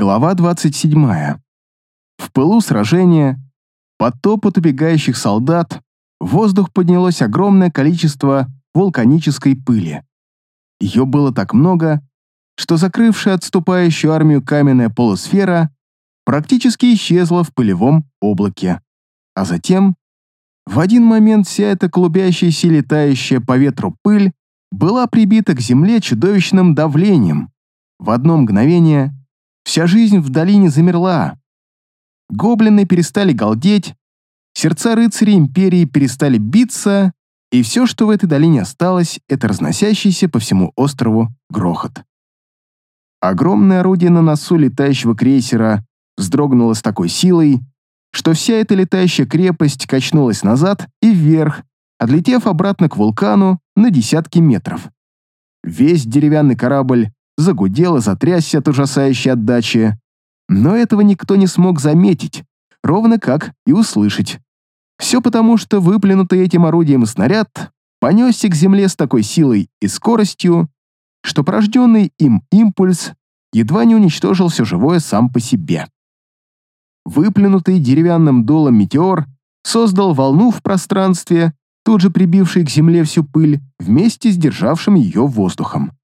Глава 27. В пылу сражения, под топот убегающих солдат, в воздух поднялось огромное количество вулканической пыли. Ее было так много, что закрывшая отступающую армию каменная полусфера практически исчезла в пылевом облаке. А затем, в один момент вся эта клубящаяся летающая по ветру пыль была прибита к земле чудовищным давлением. В одно мгновение Вся жизнь в долине замерла. Гоблины перестали галдеть, сердца рыцарей империи перестали биться, и все, что в этой долине осталось, это разносящийся по всему острову грохот. Огромное орудие на носу летающего крейсера вздрогнуло с такой силой, что вся эта летающая крепость качнулась назад и вверх, отлетев обратно к вулкану на десятки метров. Весь деревянный корабль загудел и затрясся от ужасающей отдачи. Но этого никто не смог заметить, ровно как и услышать. Все потому, что выплюнутый этим орудием снаряд понесся к земле с такой силой и скоростью, что порожденный им импульс едва не уничтожил все живое сам по себе. Выплюнутый деревянным дулом метеор создал волну в пространстве, тут же прибивший к земле всю пыль, вместе с державшим ее воздухом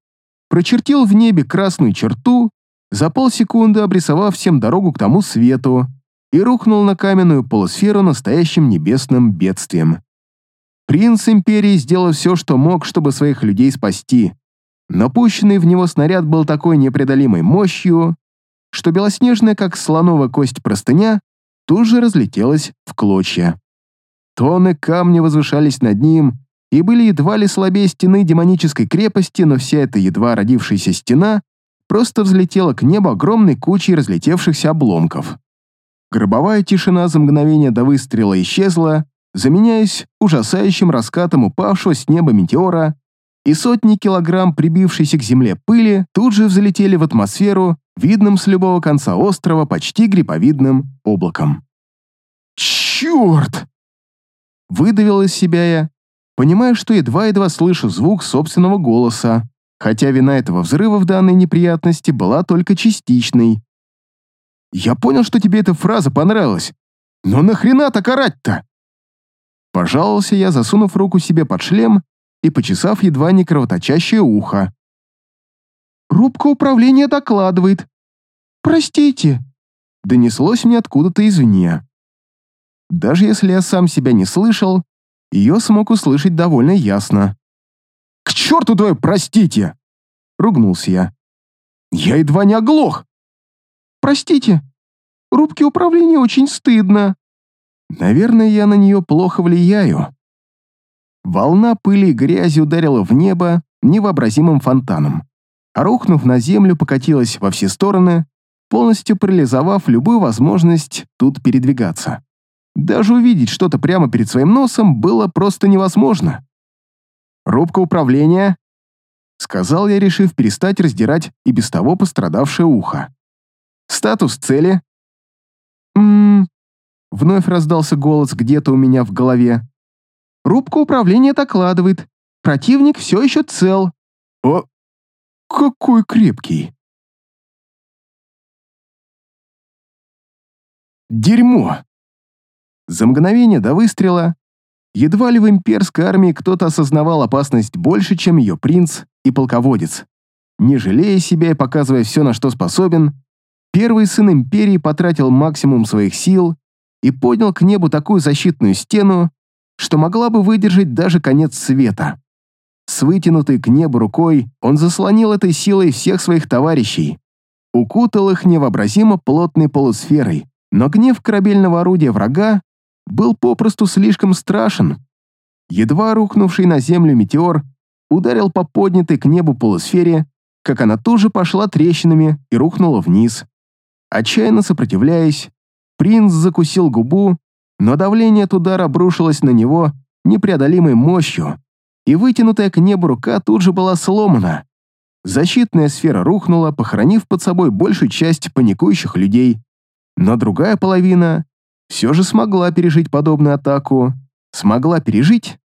прочертил в небе красную черту, за полсекунды обрисовав всем дорогу к тому свету, и рухнул на каменную полусферу настоящим небесным бедствием. Принц Империи сделал все, что мог, чтобы своих людей спасти, но пущенный в него снаряд был такой непреодолимой мощью, что белоснежная, как слоновая кость простыня, тут же разлетелась в клочья. Тонны камня возвышались над ним, и были едва ли слабее стены демонической крепости, но вся эта едва родившаяся стена просто взлетела к небу огромной кучей разлетевшихся обломков. Гробовая тишина за мгновение до выстрела исчезла, заменяясь ужасающим раскатом упавшего с неба метеора, и сотни килограмм прибившейся к земле пыли тут же взлетели в атмосферу, видным с любого конца острова почти грибовидным облаком. «Черт!» Выдавил из себя я Понимаю, что едва-едва слышу звук собственного голоса, хотя вина этого взрыва в данной неприятности была только частичной. «Я понял, что тебе эта фраза понравилась, но нахрена так орать-то?» Пожаловался я, засунув руку себе под шлем и почесав едва не кровоточащее ухо. «Рубка управления докладывает. Простите», — донеслось мне откуда-то извне. Даже если я сам себя не слышал, ее смог услышать довольно ясно. «К черту твою, простите!» — ругнулся я. «Я едва не оглох!» «Простите, рубке управления очень стыдно». Наверное, я на нее плохо влияю. Волна пыли и грязи ударила в небо невообразимым фонтаном, а рухнув на землю, покатилась во все стороны, полностью парализовав любую возможность тут передвигаться. Даже увидеть что-то прямо перед своим носом было просто невозможно. «Рубка управления», — сказал я, решив перестать раздирать и без того пострадавшее ухо. «Статус цели?» «Ммм...» — вновь раздался голос где-то у меня в голове. «Рубка управления докладывает. Противник все еще цел». «О, какой крепкий!» «Дерьмо!» За мгновение до выстрела едва ли в имперской армии кто-то осознавал опасность больше, чем ее принц и полководец. Не жалея себя и показывая все, на что способен, первый сын империи потратил максимум своих сил и поднял к небу такую защитную стену, что могла бы выдержать даже конец света. С вытянутой к небу рукой он заслонил этой силой всех своих товарищей, укутал их невообразимо плотной полусферой, но гнев корабельного орудия врага был попросту слишком страшен. Едва рухнувший на землю метеор ударил по поднятой к небу полусфере, как она тоже пошла трещинами и рухнула вниз. Отчаянно сопротивляясь, принц закусил губу, но давление от удара обрушилось на него непреодолимой мощью, и вытянутая к небу рука тут же была сломана. Защитная сфера рухнула, похоронив под собой большую часть паникующих людей, но другая половина все же смогла пережить подобную атаку, смогла пережить,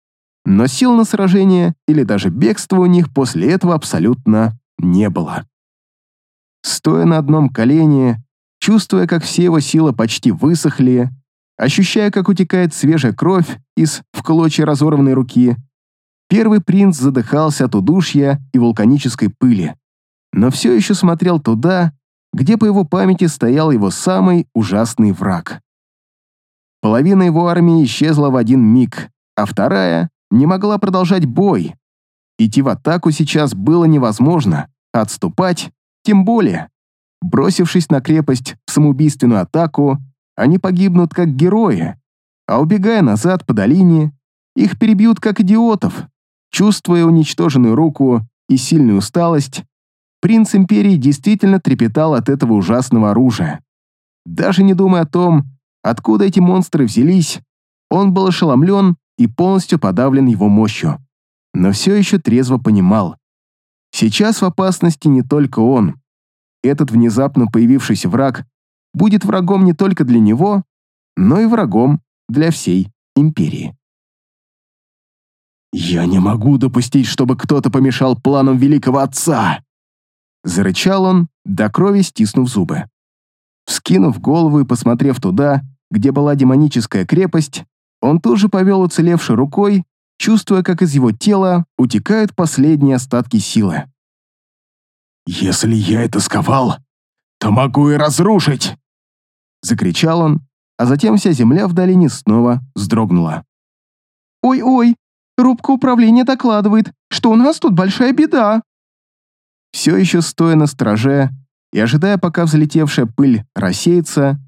но сил на сражение или даже бегство у них после этого абсолютно не было. стоя на одном колене, чувствуя, как все его силы почти высохли, ощущая, как утекает свежая кровь из в клочья разорванной руки, первый принц задыхался от удушья и вулканической пыли, но все еще смотрел туда, где по его памяти стоял его самый ужасный враг. Половина его армии исчезла в один миг, а вторая не могла продолжать бой. Идти в атаку сейчас было невозможно, отступать тем более. Бросившись на крепость в самоубийственную атаку, они погибнут как герои, а убегая назад по долине, их перебьют как идиотов. Чувствуя уничтоженную руку и сильную усталость, принц Империи действительно трепетал от этого ужасного оружия. Даже не думая о том, откуда эти монстры взялись, он был ошеломлен и полностью подавлен его мощью. Но все еще трезво понимал. Сейчас в опасности не только он. Этот внезапно появившийся враг будет врагом не только для него, но и врагом для всей империи. «Я не могу допустить, чтобы кто-то помешал планам великого отца!» Зарычал он, до крови стиснув зубы. Вскинув голову и посмотрев туда, где была демоническая крепость, он тут же повел уцелевшей рукой, чувствуя, как из его тела утекают последние остатки силы. «Если я это сковал, то могу и разрушить!» Закричал он, а затем вся земля в долине снова вздрогнула. «Ой-ой, рубка управления докладывает, что у нас тут большая беда!» Все еще стоя на страже и ожидая, пока взлетевшая пыль рассеется,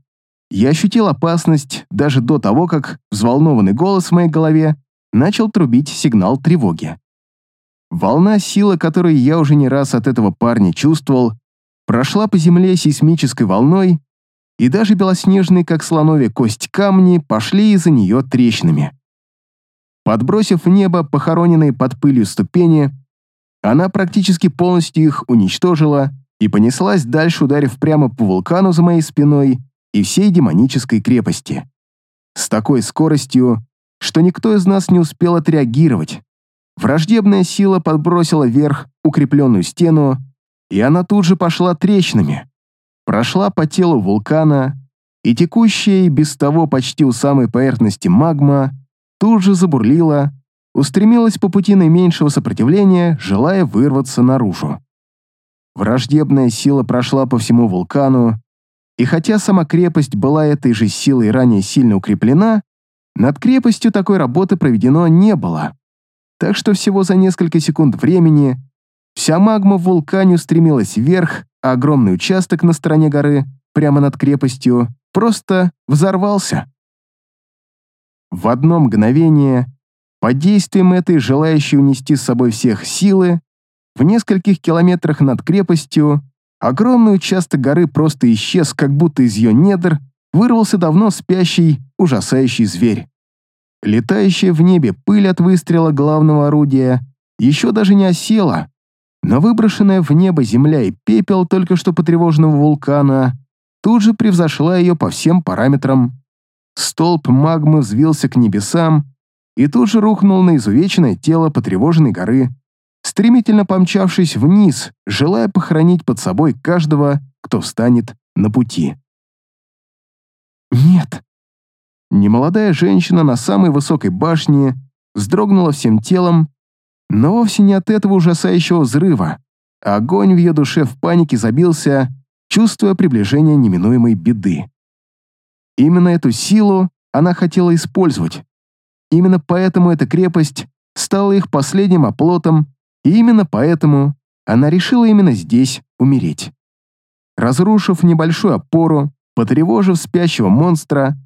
я ощутил опасность даже до того, как взволнованный голос в моей голове начал трубить сигнал тревоги. Волна силы, которую я уже не раз от этого парня чувствовал, прошла по земле сейсмической волной, и даже белоснежные, как слоновья кость камни, пошли из-за нее трещинами. Подбросив в небо похороненные под пылью ступени, она практически полностью их уничтожила и понеслась дальше, ударив прямо по вулкану за моей спиной и всей демонической крепости. С такой скоростью, что никто из нас не успел отреагировать. Враждебная сила подбросила вверх укрепленную стену, и она тут же пошла трещинами. Прошла по телу вулкана, и текущая и без того почти у самой поверхности магма тут же забурлила, устремилась по пути наименьшего сопротивления, желая вырваться наружу. Враждебная сила прошла по всему вулкану, и хотя сама крепость была этой же силой ранее сильно укреплена, над крепостью такой работы проведено не было. Так что всего за несколько секунд времени вся магма в вулкане устремилась вверх, а огромный участок на стороне горы, прямо над крепостью, просто взорвался. В одно мгновение, под действием этой желающей унести с собой всех силы, в нескольких километрах над крепостью огромный участок горы просто исчез, как будто из ее недр вырвался давно спящий, ужасающий зверь. Летающая в небе пыль от выстрела главного орудия еще даже не осела, но выброшенная в небо земля и пепел только что потревоженного вулкана тут же превзошла ее по всем параметрам. Столб магмы взвился к небесам и тут же рухнул на изувеченное тело потревоженной горы, стремительно помчавшись вниз, желая похоронить под собой каждого, кто встанет на пути. «Нет!» Немолодая женщина на самой высокой башне вздрогнула всем телом, но вовсе не от этого ужасающего взрыва. Огонь в ее душе в панике забился, чувствуя приближение неминуемой беды. Именно эту силу она хотела использовать. Именно поэтому эта крепость стала их последним оплотом, и именно поэтому она решила именно здесь умереть. Разрушив небольшую опору, потревожив спящего монстра,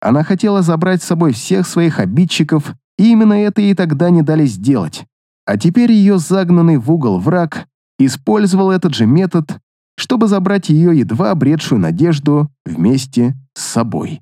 она хотела забрать с собой всех своих обидчиков, и именно это ей тогда не дали сделать. А теперь ее загнанный в угол враг использовал этот же метод, чтобы забрать ее едва обретшую надежду вместе с собой.